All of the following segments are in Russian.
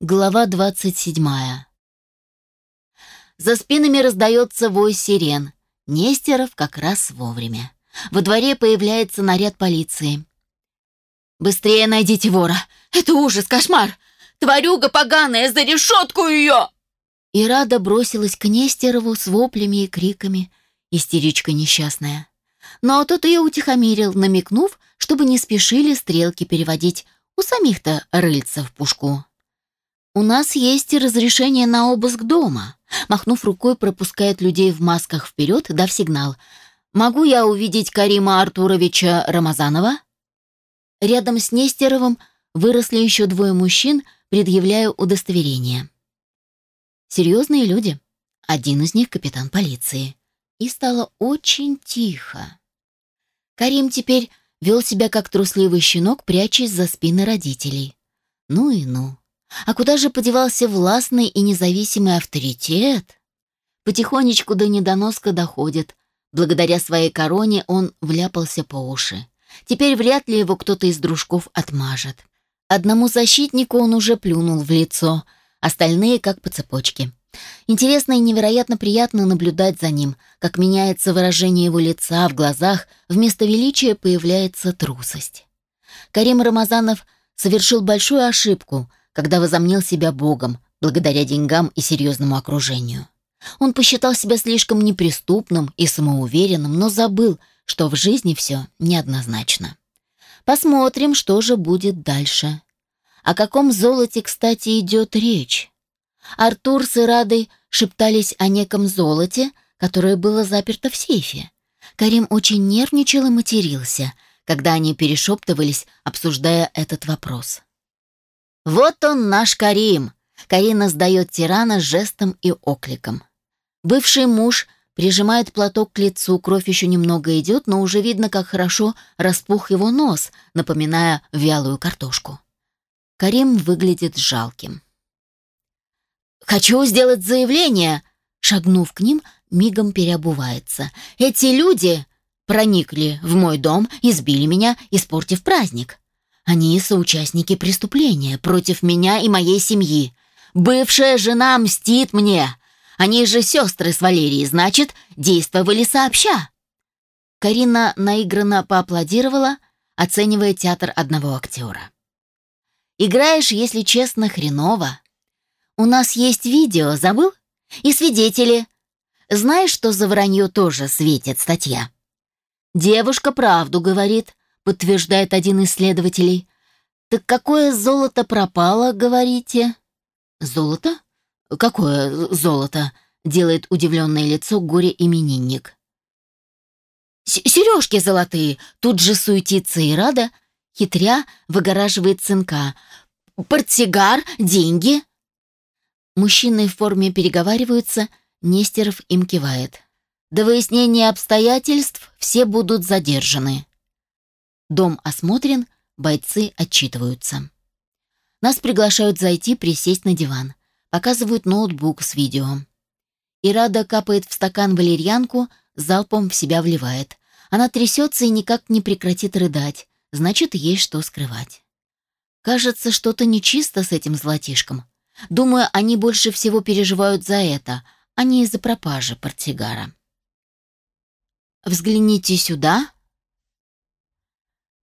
Глава двадцать седьмая. За спинами раздается вой сирен. Нестеров как раз вовремя. Во дворе появляется наряд полиции. «Быстрее найдите вора! Это ужас, кошмар! Тварюга поганая, за решетку ее!» И Рада бросилась к Нестерову с воплями и криками. Истеричка несчастная. Но тот ее утихомирил, намекнув, чтобы не спешили стрелки переводить. У самих-то рыльца в пушку. «У нас есть разрешение на обыск дома», махнув рукой, пропускает людей в масках вперед, дав сигнал. «Могу я увидеть Карима Артуровича Рамазанова?» Рядом с Нестеровым выросли еще двое мужчин, предъявляя удостоверение. Серьезные люди. Один из них капитан полиции. И стало очень тихо. Карим теперь вел себя как трусливый щенок, прячась за спины родителей. Ну и ну. А куда же подевался властный и независимый авторитет? Потихонечку до недоноска доходит. Благодаря своей короне он вляпался по уши. Теперь вряд ли его кто-то из дружков отмажет. Одному защитнику он уже плюнул в лицо, остальные как по цепочке. Интересно и невероятно приятно наблюдать за ним, как меняется выражение его лица в глазах, вместо величия появляется трусость. Карим Рамазанов совершил большую ошибку – когда возомнил себя богом, благодаря деньгам и серьезному окружению. Он посчитал себя слишком неприступным и самоуверенным, но забыл, что в жизни все неоднозначно. Посмотрим, что же будет дальше. О каком золоте, кстати, идет речь? Артур с Ирадой шептались о неком золоте, которое было заперто в сейфе. Карим очень нервничал и матерился, когда они перешептывались, обсуждая этот вопрос. «Вот он, наш Карим!» Карина сдает тирана жестом и окликом. Бывший муж прижимает платок к лицу, кровь еще немного идет, но уже видно, как хорошо распух его нос, напоминая вялую картошку. Карим выглядит жалким. «Хочу сделать заявление!» Шагнув к ним, мигом переобувается. «Эти люди проникли в мой дом, избили меня, испортив праздник. Они соучастники преступления против меня и моей семьи. Бывшая жена мстит мне. Они же сестры с Валерией, значит, действовали сообща. Карина наигранно поаплодировала, оценивая театр одного актера. «Играешь, если честно, хреново. У нас есть видео, забыл? И свидетели. Знаешь, что за вранье тоже светит статья?» «Девушка правду говорит подтверждает один из следователей. Так какое золото пропало, говорите? Золото? Какое золото? Делает удивленное лицо горе-именинник. «Сережки золотые!» Тут же суетится и рада, хитря выгораживает сынка. «Портсигар, деньги!» Мужчины в форме переговариваются, Нестеров им кивает. До выяснения обстоятельств все будут задержаны. Дом осмотрен, бойцы отчитываются. Нас приглашают зайти, присесть на диван. Показывают ноутбук с видео. Ирада капает в стакан валерьянку, залпом в себя вливает. Она трясется и никак не прекратит рыдать. Значит, есть что скрывать. Кажется, что-то нечисто с этим золотишком. Думаю, они больше всего переживают за это, а не из-за пропажи портсигара. «Взгляните сюда»,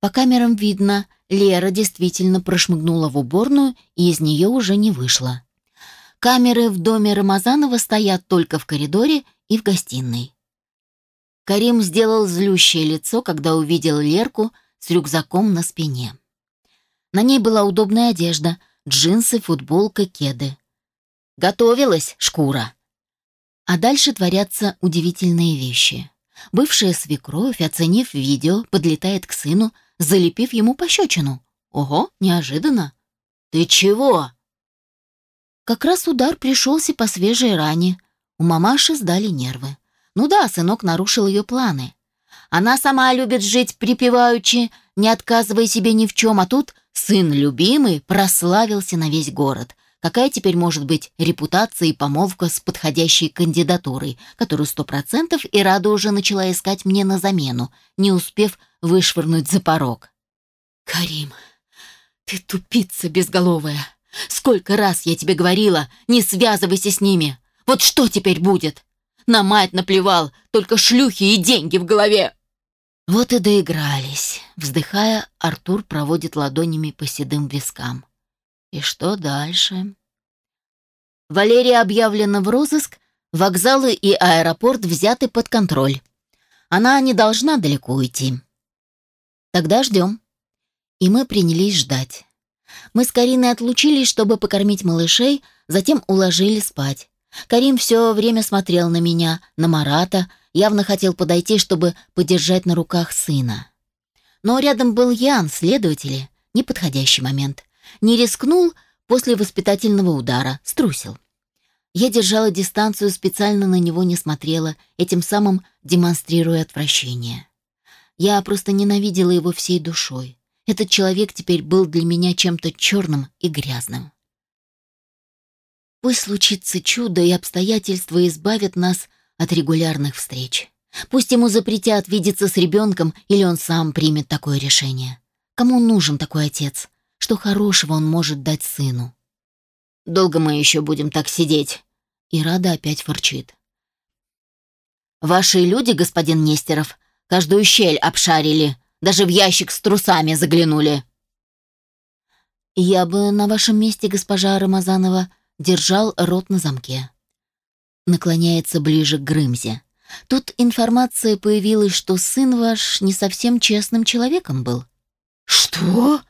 по камерам видно, Лера действительно прошмыгнула в уборную и из нее уже не вышла. Камеры в доме Рамазанова стоят только в коридоре и в гостиной. Карим сделал злющее лицо, когда увидел Лерку с рюкзаком на спине. На ней была удобная одежда, джинсы, футболка, кеды. Готовилась шкура. А дальше творятся удивительные вещи. Бывшая свекровь, оценив видео, подлетает к сыну, залепив ему пощечину. Ого, неожиданно. «Ты чего?» Как раз удар пришелся по свежей ране. У мамаши сдали нервы. Ну да, сынок нарушил ее планы. Она сама любит жить припеваючи, не отказывая себе ни в чем, а тут сын любимый прославился на весь город. Какая теперь может быть репутация и помолвка с подходящей кандидатурой, которую сто процентов и Рада уже начала искать мне на замену, не успев вышвырнуть за порог. «Карим, ты тупица безголовая! Сколько раз я тебе говорила, не связывайся с ними. Вот что теперь будет? На мать наплевал, только шлюхи и деньги в голове. Вот и доигрались. Вздыхая, Артур проводит ладонями по седым вискам. И что дальше? Валерия объявлена в розыск, вокзалы и аэропорт взяты под контроль. Она не должна далеко уйти. Тогда ждем. И мы принялись ждать. Мы с Кариной отлучились, чтобы покормить малышей, затем уложили спать. Карим все время смотрел на меня, на Марата, явно хотел подойти, чтобы подержать на руках сына. Но рядом был Ян, следователи, неподходящий момент. Не рискнул после воспитательного удара, струсил. Я держала дистанцию, специально на него не смотрела, этим самым демонстрируя отвращение. Я просто ненавидела его всей душой. Этот человек теперь был для меня чем-то черным и грязным. Пусть случится чудо, и обстоятельства избавят нас от регулярных встреч. Пусть ему запретят видеться с ребенком, или он сам примет такое решение. Кому нужен такой отец? Что хорошего он может дать сыну? Долго мы еще будем так сидеть?» И Рада опять форчит. «Ваши люди, господин Нестеров, каждую щель обшарили, даже в ящик с трусами заглянули». «Я бы на вашем месте, госпожа Рамазанова, держал рот на замке». Наклоняется ближе к Грымзе. Тут информация появилась, что сын ваш не совсем честным человеком был. «Что?»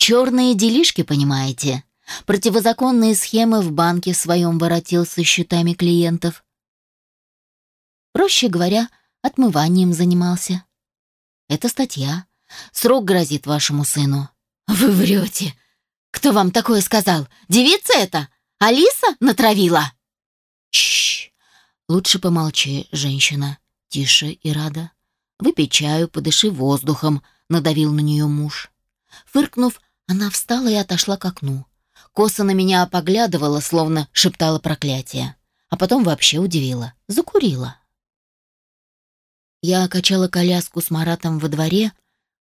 «Черные делишки, понимаете?» Противозаконные схемы в банке своем воротил со счетами клиентов. Проще говоря, отмыванием занимался. Это статья. Срок грозит вашему сыну. Вы врете. Кто вам такое сказал? Девица это? Алиса натравила? Чш. Лучше помолчи, женщина. Тише и рада. Выпей чаю, подыши воздухом, надавил на нее муж. Фыркнув, она встала и отошла к окну косо на меня поглядывала, словно шептала проклятие. А потом вообще удивила. Закурила. Я качала коляску с Маратом во дворе,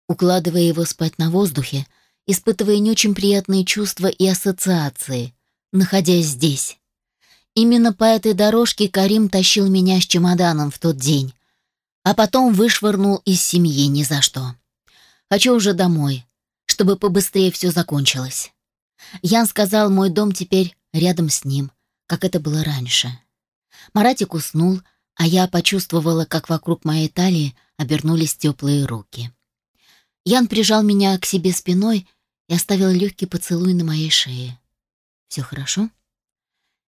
укладывая его спать на воздухе, испытывая не очень приятные чувства и ассоциации, находясь здесь. Именно по этой дорожке Карим тащил меня с чемоданом в тот день, а потом вышвырнул из семьи ни за что. Хочу уже домой, чтобы побыстрее все закончилось. Ян сказал, мой дом теперь рядом с ним, как это было раньше. Маратик уснул, а я почувствовала, как вокруг моей талии обернулись теплые руки. Ян прижал меня к себе спиной и оставил легкий поцелуй на моей шее. «Все хорошо?»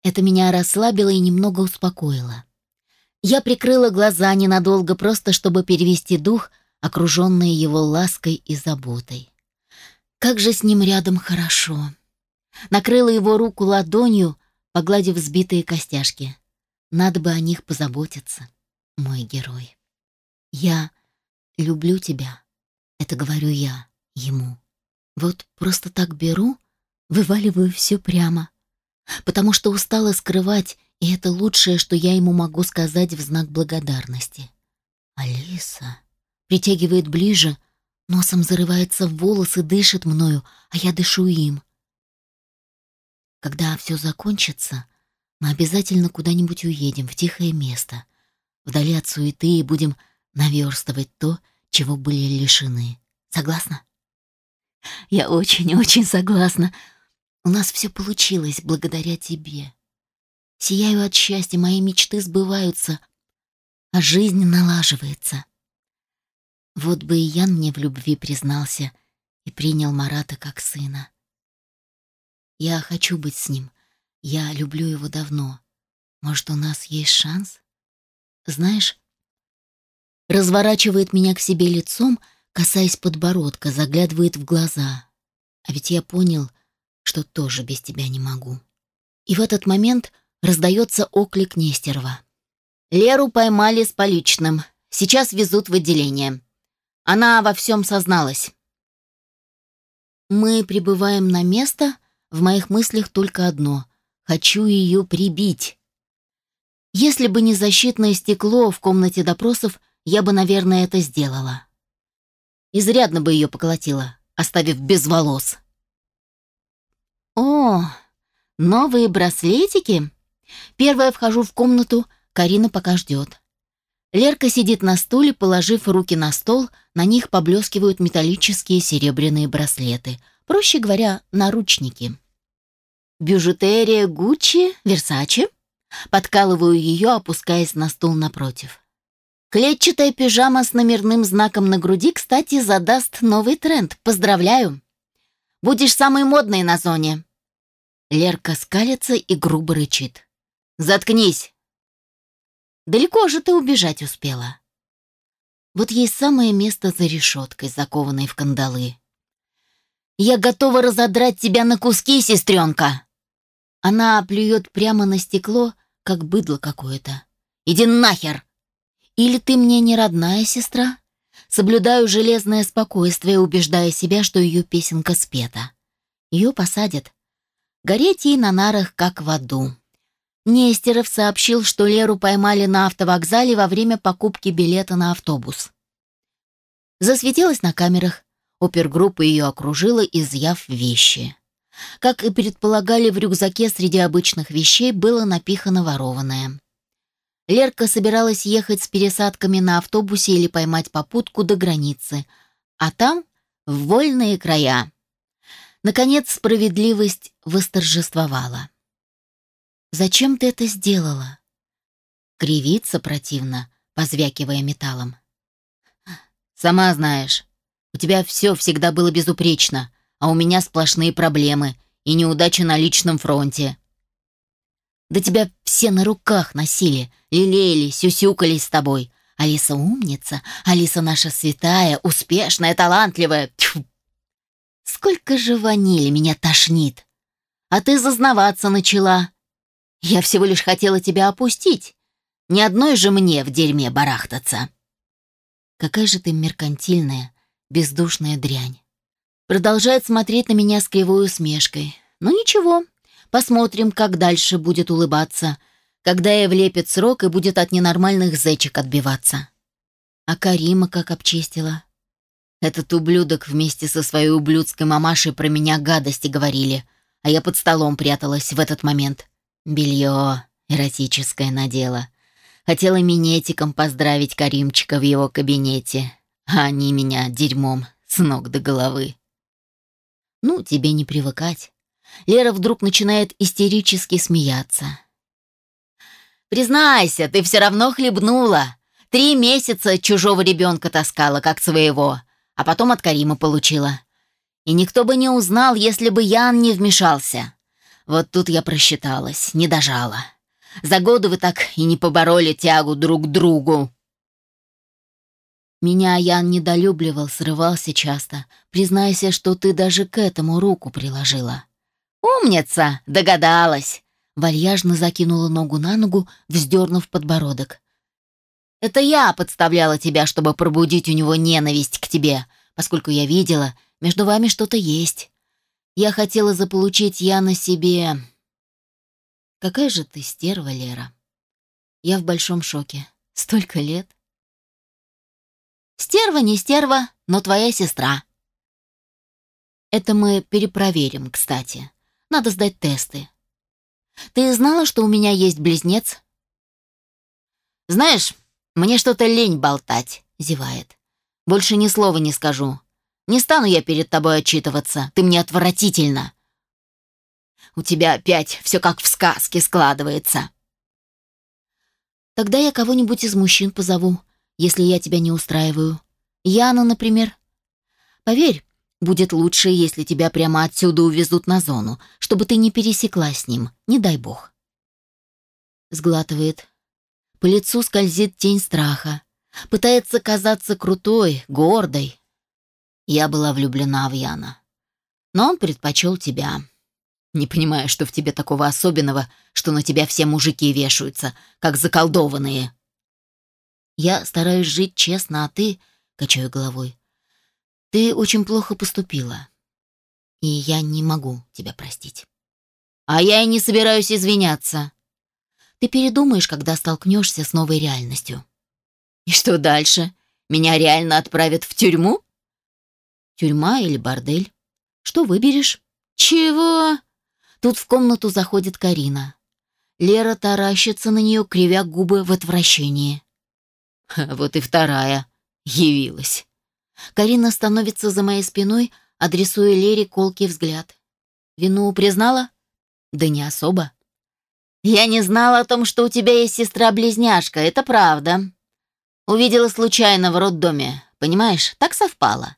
Это меня расслабило и немного успокоило. Я прикрыла глаза ненадолго, просто чтобы перевести дух, окруженная его лаской и заботой. Как же с ним рядом хорошо накрыла его руку ладонью, погладив сбитые костяшки. Надо бы о них позаботиться, мой герой. Я люблю тебя. Это говорю я ему. Вот просто так беру, вываливаю все прямо. Потому что устала скрывать, и это лучшее, что я ему могу сказать в знак благодарности. Алиса притягивает ближе, носом зарывается в волосы, дышит мною, а я дышу им. Когда все закончится, мы обязательно куда-нибудь уедем в тихое место, вдали от суеты и будем наверстывать то, чего были лишены. Согласна? Я очень-очень согласна. У нас все получилось благодаря тебе. Сияю от счастья, мои мечты сбываются, а жизнь налаживается. Вот бы и Ян мне в любви признался и принял Марата как сына. Я хочу быть с ним. Я люблю его давно. Может, у нас есть шанс? Знаешь, разворачивает меня к себе лицом, касаясь подбородка, заглядывает в глаза. А ведь я понял, что тоже без тебя не могу. И в этот момент раздается оклик Нестерова. Леру поймали с поличным. Сейчас везут в отделение. Она во всем созналась. Мы прибываем на место, в моих мыслях только одно — хочу ее прибить. Если бы не защитное стекло в комнате допросов, я бы, наверное, это сделала. Изрядно бы ее поколотила, оставив без волос. «О, новые браслетики? Первая вхожу в комнату, Карина пока ждет. Лерка сидит на стуле, положив руки на стол, на них поблескивают металлические серебряные браслеты. Проще говоря, наручники. Бюджетерия Гуччи, Версачи. Подкалываю ее, опускаясь на стул напротив. Клетчатая пижама с номерным знаком на груди, кстати, задаст новый тренд. Поздравляю. Будешь самой модной на зоне. Лерка скалится и грубо рычит. Заткнись. Далеко же ты убежать успела. Вот есть самое место за решеткой, закованной в кандалы. Я готова разодрать тебя на куски, сестренка. Она плюет прямо на стекло, как быдло какое-то. Иди нахер! Или ты мне не родная сестра? Соблюдаю железное спокойствие, убеждая себя, что ее песенка спета. Ее посадят. Гореть ей на нарах, как в аду. Нестеров сообщил, что Леру поймали на автовокзале во время покупки билета на автобус. Засветилась на камерах. Опергруппа ее окружила, изъяв вещи. Как и предполагали, в рюкзаке среди обычных вещей было напихано ворованное. Лерка собиралась ехать с пересадками на автобусе или поймать попутку до границы, а там — в вольные края. Наконец справедливость восторжествовала. «Зачем ты это сделала?» Кривится противно, позвякивая металлом. «Сама знаешь, у тебя все всегда было безупречно, а у меня сплошные проблемы и неудачи на личном фронте. Да тебя все на руках носили, лелеяли, сюсюкались с тобой. Алиса умница, Алиса наша святая, успешная, талантливая. Тьфу. Сколько же ванили меня тошнит. А ты зазнаваться начала. Я всего лишь хотела тебя опустить. Ни одной же мне в дерьме барахтаться. Какая же ты меркантильная, бездушная дрянь. Продолжает смотреть на меня с кривой усмешкой. Ну ничего, Посмотрим, как дальше будет улыбаться, когда ей влепит срок и будет от ненормальных зечек отбиваться. А Карима как обчистила. Этот ублюдок вместе со своей ублюдской мамашей про меня гадости говорили, а я под столом пряталась в этот момент. Белье эротическое надела. Хотела минетиком поздравить Каримчика в его кабинете, а они меня дерьмом с ног до головы. Ну, тебе не привыкать. Лера вдруг начинает истерически смеяться. «Признайся, ты все равно хлебнула. Три месяца чужого ребенка таскала, как своего, а потом от Карима получила. И никто бы не узнал, если бы Ян не вмешался. Вот тут я просчиталась, не дожала. За годы вы так и не побороли тягу друг к другу». Меня Ян недолюбливал, срывался часто. Признайся, что ты даже к этому руку приложила. «Умница! Догадалась!» Вальяжно закинула ногу на ногу, вздернув подбородок. «Это я подставляла тебя, чтобы пробудить у него ненависть к тебе, поскольку я видела, между вами что-то есть. Я хотела заполучить я на себе...» «Какая же ты стерва, Лера!» Я в большом шоке. Столько лет. «Стерва не стерва, но твоя сестра», это мы перепроверим, кстати. Надо сдать тесты. Ты знала, что у меня есть близнец? Знаешь, мне что-то лень болтать, зевает. Больше ни слова не скажу. Не стану я перед тобой отчитываться. Ты мне отвратительно. У тебя опять все как в сказке складывается. Тогда я кого-нибудь из мужчин позову, если я тебя не устраиваю. Яна, например. Поверь, Будет лучше, если тебя прямо отсюда увезут на зону, чтобы ты не пересекла с ним, не дай бог. Сглатывает. По лицу скользит тень страха. Пытается казаться крутой, гордой. Я была влюблена в Яна. Но он предпочел тебя. Не понимая, что в тебе такого особенного, что на тебя все мужики вешаются, как заколдованные. Я стараюсь жить честно, а ты, качаю головой, ты очень плохо поступила, и я не могу тебя простить. А я и не собираюсь извиняться. Ты передумаешь, когда столкнешься с новой реальностью. И что дальше? Меня реально отправят в тюрьму? Тюрьма или бордель? Что выберешь? Чего? Тут в комнату заходит Карина. Лера таращится на нее, кривя губы в отвращении. Вот и вторая явилась. Карина становится за моей спиной, адресуя Лере колкий взгляд. Вину признала? Да не особо. Я не знала о том, что у тебя есть сестра-близняшка, это правда. Увидела случайно в роддоме, понимаешь, так совпало.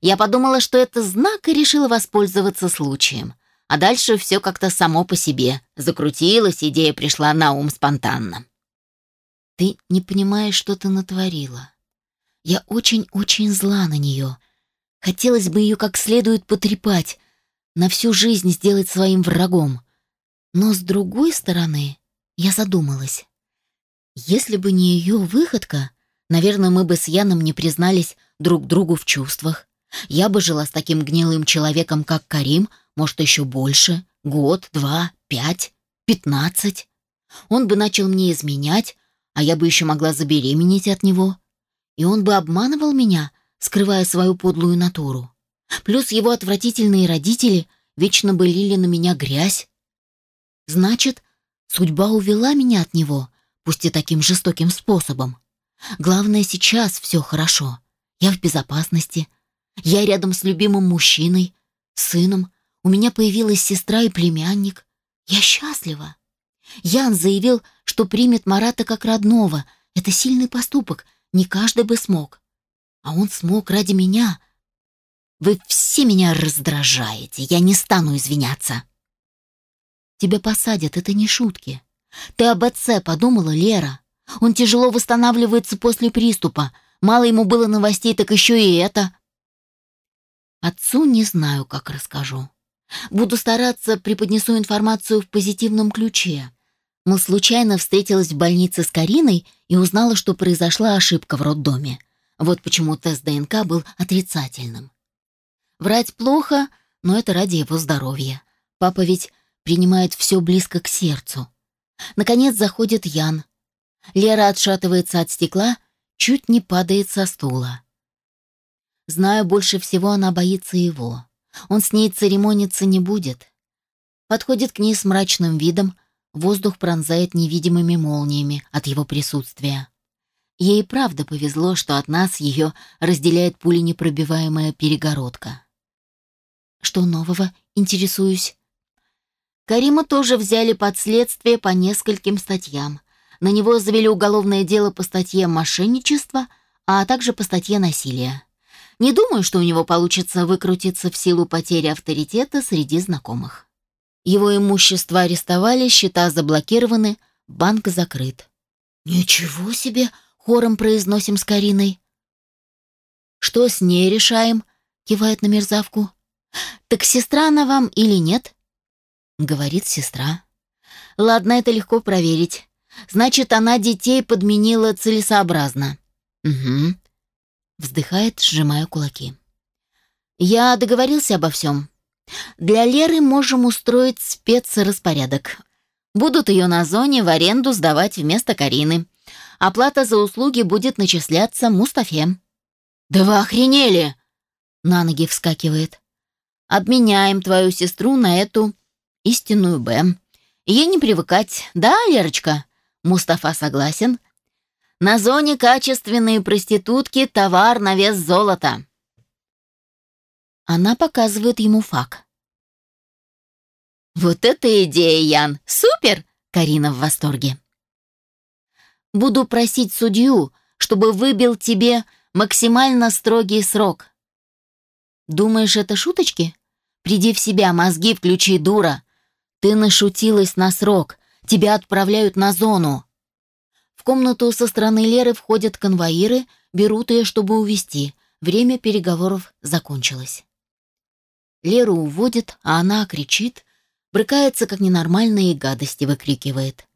Я подумала, что это знак и решила воспользоваться случаем. А дальше все как-то само по себе. Закрутилась, идея пришла на ум спонтанно. Ты не понимаешь, что ты натворила. Я очень-очень зла на нее. Хотелось бы ее как следует потрепать, на всю жизнь сделать своим врагом. Но с другой стороны, я задумалась. Если бы не ее выходка, наверное, мы бы с Яном не признались друг другу в чувствах. Я бы жила с таким гнилым человеком, как Карим, может, еще больше, год, два, пять, пятнадцать. Он бы начал мне изменять, а я бы еще могла забеременеть от него. И он бы обманывал меня, скрывая свою подлую натуру. Плюс его отвратительные родители вечно бы лили на меня грязь. Значит, судьба увела меня от него, пусть и таким жестоким способом. Главное, сейчас все хорошо. Я в безопасности. Я рядом с любимым мужчиной, сыном. У меня появилась сестра и племянник. Я счастлива. Ян заявил, что примет Марата как родного. Это сильный поступок, не каждый бы смог. А он смог ради меня. Вы все меня раздражаете, я не стану извиняться. Тебя посадят, это не шутки. Ты об отце подумала, Лера? Он тяжело восстанавливается после приступа. Мало ему было новостей, так еще и это. Отцу не знаю, как расскажу. Буду стараться, преподнесу информацию в позитивном ключе. Мол, случайно встретилась в больнице с Кариной и узнала, что произошла ошибка в роддоме. Вот почему тест ДНК был отрицательным. Врать плохо, но это ради его здоровья. Папа ведь принимает все близко к сердцу. Наконец заходит Ян. Лера отшатывается от стекла, чуть не падает со стула. Знаю, больше всего она боится его. Он с ней церемониться не будет. Подходит к ней с мрачным видом, воздух пронзает невидимыми молниями от его присутствия. Ей правда повезло, что от нас ее разделяет пуленепробиваемая перегородка. Что нового, интересуюсь? Карима тоже взяли под следствие по нескольким статьям. На него завели уголовное дело по статье «Мошенничество», а также по статье «Насилие». Не думаю, что у него получится выкрутиться в силу потери авторитета среди знакомых. Его имущество арестовали, счета заблокированы, банк закрыт. «Ничего себе!» — хором произносим с Кариной. «Что с ней решаем?» — кивает на мерзавку. «Так сестра она вам или нет?» — говорит сестра. «Ладно, это легко проверить. Значит, она детей подменила целесообразно». «Угу. Вздыхает, сжимая кулаки. Я договорился обо всем. Для Леры можем устроить спецраспорядок. Будут ее на зоне в аренду сдавать вместо Карины. Оплата за услуги будет начисляться Мустафе. «Да вы охренели!» На ноги вскакивает. «Обменяем твою сестру на эту истинную Б. Ей не привыкать, да, Лерочка?» Мустафа согласен, на зоне качественные проститутки – товар на вес золота. Она показывает ему фак. «Вот это идея, Ян! Супер!» – Карина в восторге. «Буду просить судью, чтобы выбил тебе максимально строгий срок». «Думаешь, это шуточки? Приди в себя, мозги включи, дура. Ты нашутилась на срок, тебя отправляют на зону комнату со стороны Леры входят конвоиры, берут ее, чтобы увести. Время переговоров закончилось. Леру уводят, а она кричит, брыкается как ненормальная и гадости выкрикивает.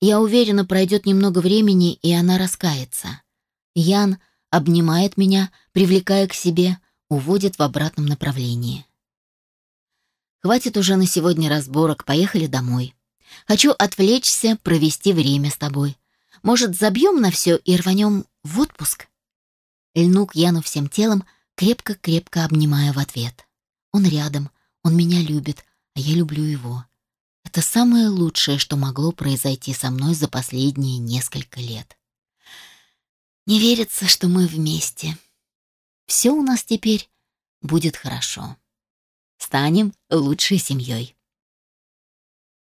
Я уверена, пройдет немного времени, и она раскается. Ян обнимает меня, привлекая к себе, уводит в обратном направлении. Хватит уже на сегодня разборок, поехали домой. Хочу отвлечься, провести время с тобой. Может, забьем на все и рванем в отпуск?» Льну к Яну всем телом, крепко-крепко обнимая в ответ. Он рядом, он меня любит, а я люблю его. Это самое лучшее, что могло произойти со мной за последние несколько лет. Не верится, что мы вместе. Все у нас теперь будет хорошо. Станем лучшей семьей.